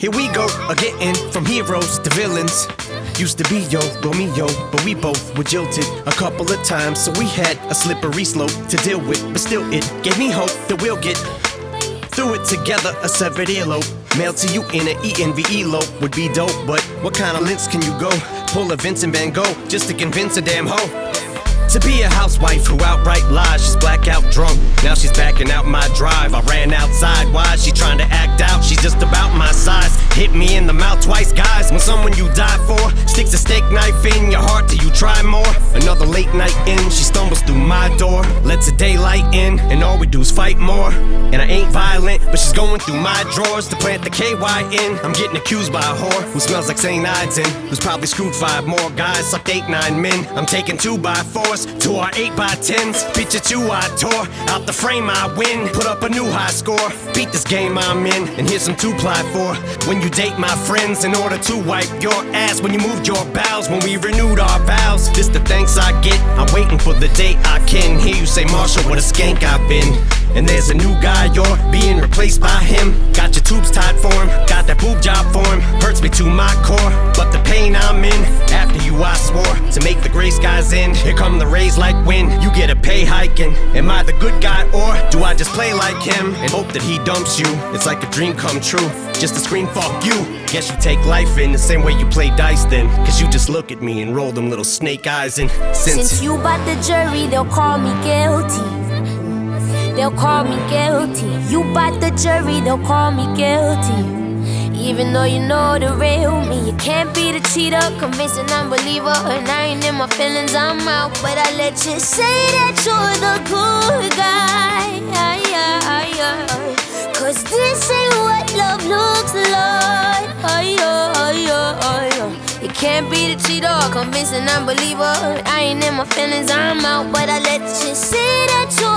Here we go, a getting from heroes to villains. Used to be yo, Romeo, but we both were jilted a couple of times, so we had a slippery slope to deal with. But still, it gave me hope that we'll get through it together. A severed earlobe, mailed to you in an ENVE lope would be dope. But what kind of lengths can you go? Pull a Vincent Van Gogh just to convince a damn hoe. To be a housewife who outright lies, she's blackout drunk. Now she's backing out my drive. I ran outside. Why is she trying to act out? She's just about my size. Hit me in the mouth twice, guys. When someone you die for sticks a steak knife in your heart, do you try more? Another late night in, she stumbles through my door. Lets the daylight in, and all we do is fight more. And I ain't violent, but she's going through my drawers to plant the KY in. I'm getting accused by a whore who smells like St. Ides who's probably screwed five more guys, sucked eight, nine men. I'm taking two by fours to our eight by tens. Picture two I tore out the frame I win. Put up a new high score. Beat this game I'm in, and here's some two ply for when you date my friends in order to wipe your ass when you moved your bowels when we renewed our vows. This the thanks I get. I'm waiting for the day I can hear you say, Marshall, what a skank I've been. And there's a new guy, you're being replaced by him. Got your tubes tied for him, got that boob job for him. Hurts me to my core, but the pain I'm in. After you, I swore to make the gray skies end. Here come the rays like wind, you get a pay hike. And am I the good guy, I just play like him and hope that he dumps you? It's like a dream come true, just a scream, fuck you. Guess you take life in the same way you play dice then. Cause you just look at me and roll them little snake eyes. And since, Since you bought the jury, they'll call me guilty. They'll call me guilty. You bought the jury, they'll call me guilty. Even though you know the real me, you can't be the cheater, convincing unbeliever. And I ain't in my feelings, I'm out. But I let you say that you're the good guy. Cause this ain't what love looks like. You can't be the cheater, convincing unbeliever. I ain't in my feelings, I'm out. But I let you say that you're.